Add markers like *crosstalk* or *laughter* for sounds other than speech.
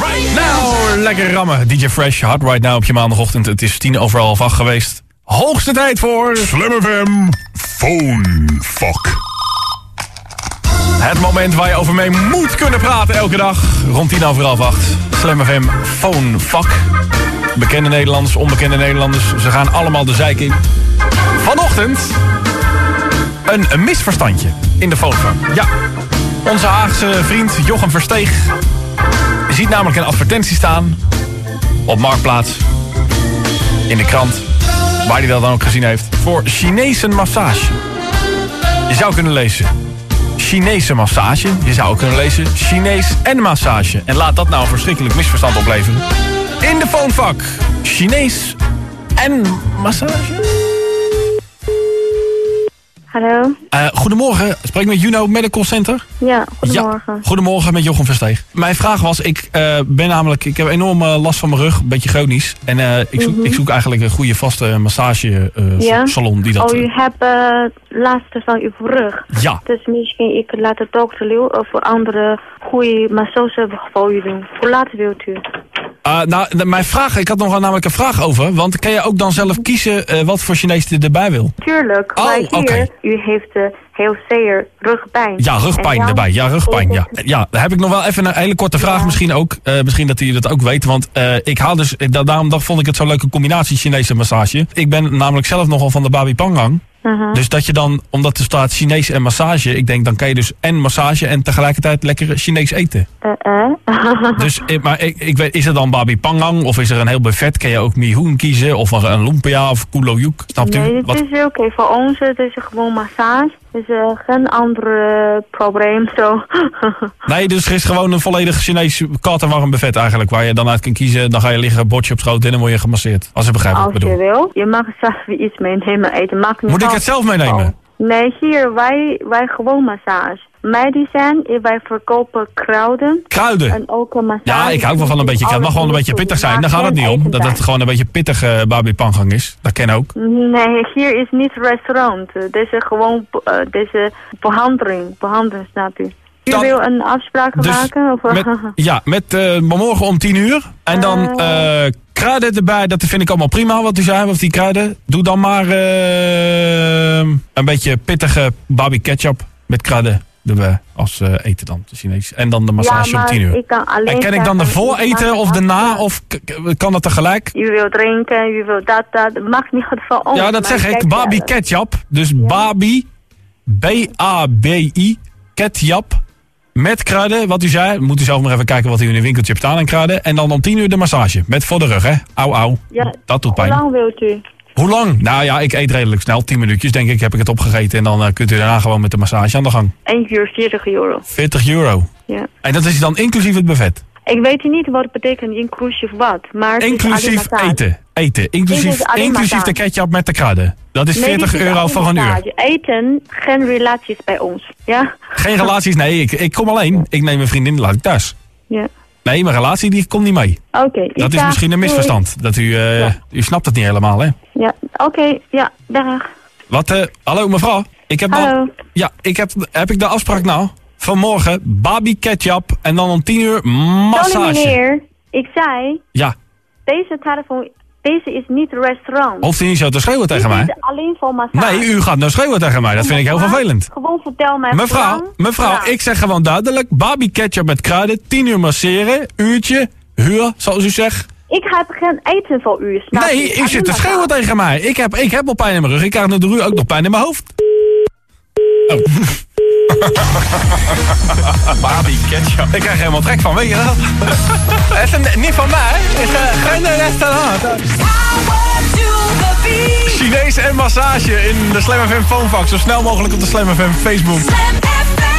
Right now, lekker rammen. DJ Fresh, hard right now op je maandagochtend. Het is tien over half acht geweest. Hoogste tijd voor... Slam FM Phone Fuck. Het moment waar je over mee moet kunnen praten elke dag. Rond tien over half acht. Slam FM Phone Fuck. Bekende Nederlanders, onbekende Nederlanders. Ze gaan allemaal de zijk in. Vanochtend een, een misverstandje in de Phonefuck. Ja, onze Haagse vriend Jochem Versteeg ziet namelijk een advertentie staan op Marktplaats, in de krant, waar hij dat dan ook gezien heeft, voor Chinese massage. Je zou kunnen lezen Chinese massage. Je zou kunnen lezen Chinees en massage. En laat dat nou een verschrikkelijk misverstand opleveren. In de phonevak. Chinees en massage. Hallo? Uh, goedemorgen, spreek met Juno Medical Center. Ja, goedemorgen. Ja, goedemorgen met Jochem Versteeg. Mijn vraag was, ik uh, ben namelijk, ik heb enorm uh, last van mijn rug, een beetje chronisch. En ik, zoek, mm -hmm. ik zoek eigenlijk een goede vaste massage ja? salon die dat... Oh, u hebt last van uw rug. Ja. Dus misschien ik laat de dokter voor andere goede massage voor u doen. Hoe laat wilt u? Uh, nou, mijn vraag, ik had nog namelijk een vraag over. Want kan je ook dan zelf kiezen uh, wat voor Chinees je erbij wil? Tuurlijk, oh, maar hier, okay. u heeft uh, heel zeer rugpijn. Ja, rugpijn erbij. Ja, rugpijn. Ja. ja, daar heb ik nog wel even een hele korte vraag Ja. misschien ook. Uh, misschien dat jullie dat ook weten. Want uh, ik haal dus, da daarom dacht, vond ik het zo'n leuke combinatie Chinese massage. Ik ben namelijk zelf nogal van de Babi Pangang. Uh-huh. Dus dat je dan, omdat er staat Chinees en massage, ik denk dan kan je dus en massage en tegelijkertijd lekker Chinees eten. Eh, eh. Dus, maar ik, ik weet, is er dan babi pangang of is er een heel buffet? Kan je ook mihoen kiezen of een, lumpia of kuloyuk? Snapt u? nee, het is oké. Voor ons het is gewoon massage. Is eh, geen ander eh, probleem zo. *laughs* nee, dus er is gewoon een volledig Chinees koud en warm buffet eigenlijk. Waar je dan uit kan kiezen. Dan ga je liggen, bordje op schoot en dan word je gemasseerd. Als ik begrijp wat ik Als je bedoel. wil. Je mag zelf iets meenemen eten. Maakt niet Moet ik het zelf meenemen? Oh. Nee, hier, wij, wij gewoon massage. Medicijn, eh, wij verkopen kruiden. Kruiden. En ook massage. Ja, ik hou wel van een beetje kruid. Het mag gewoon een beetje pittig zijn. Daar gaat het niet om. Dat het gewoon een beetje pittige babi pangang is. Dat ken ook. Nee, hier is niet restaurant. Eh, is gewoon eh, deze behandeling. Behandeling, snap u? U Dan- wil een afspraak Dus maken? Of, met, *laughs* ja, met eh, morgen om 10 uur. En dan eh, kruiden erbij. Dat vind ik allemaal prima wat u zei. Of die kruiden. Doe dan maar eh, een beetje pittige babi ketchup met kruiden erbij. Als eh, eten dan, de Chinees. En dan de massage ja, maar om 10 uur. ik kan alleen En kan ik dan de vooreten ik of de na? Of kan dat tegelijk? U wil drinken, u wil dat, dat. Mag niet goed voor ons. Ja, dat maar zeg ik. Babi ketchup. Dus babi, B-A-B-I, ketchup. Met kruiden, wat u zei. Moet u zelf nog even kijken wat u in de winkeltje hebt staan en kruiden. En dan om 10 uur de massage. Met voor de rug, hè. Au, au. Ja, Dat doet Hoe pijn. lang wilt u? Hoe lang? Nou ja, ik eet redelijk snel. 10 minuutjes denk ik heb ik het opgegeten. En dan eh, kunt u daarna gewoon met de massage aan de gang. 1 uur 40 euro. 40 euro. Ja. En dat is dan inclusief het buffet. Ik weet niet wat het betekent inclusief wat. Maar Inclusief eten. Eten. Inclusief, Inclusief de ketchup met de kruiden. Dat is Nee, 40 dit is euro voor een uur. Eten, geen relaties bij ons. Ja? Geen relaties, nee. Ik, ik kom alleen. Ik neem mijn vriendin, laat ik thuis. Ja. Nee, mijn relatie die komt niet mee. Oké. Dat is misschien een misverstand. Dat u, eh, Ja. u snapt het niet helemaal, hè? Ja, oké. Ja, dag. Wat, eh, hallo mevrouw. Ik heb Hallo. Al, ja, ik heb, heb ik de afspraak nou? Vanmorgen, babi ketchup en dan om 10 uur Sorry massage. meneer, ik zei, Ja, deze telefoon, deze is niet restaurant. hoeft u niet zo te schreeuwen tegen mij? is alleen voor massage. Nee, u gaat nou schreeuwen tegen mij. Dat vind ik heel vervelend. Gewoon vertel mij Mevrouw, mevrouw, Ja. ik zeg gewoon duidelijk. Babi ketchup met kruiden, 10 uur masseren, uurtje, huur, zoals u zegt. Ik heb geen eten voor u, snap Nee, u zit te schreeuwen dat. tegen mij. Ik heb, ik heb al pijn in mijn rug. Ik krijg nu door u ook nog pijn in mijn hoofd. Oh. *laughs* Babi ketchup. Ik krijg helemaal trek van, weet je dat? *laughs* Het is een- niet van mij, het is eh, geen restaurant. Chinees en massage in de Slam FM Phonefax. Zo snel mogelijk op de Slam FM Facebook.